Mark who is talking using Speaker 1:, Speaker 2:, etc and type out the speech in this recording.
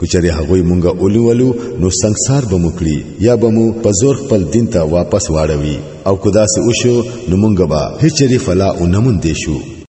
Speaker 1: کچری هغوی مونږه اولولو نو سنگسار به مو کړی یا به مو په زور خپل دین ته واپس واړوي او کدا سه وشو نو مونږه به هیڅ ری فلا اونمون دي شو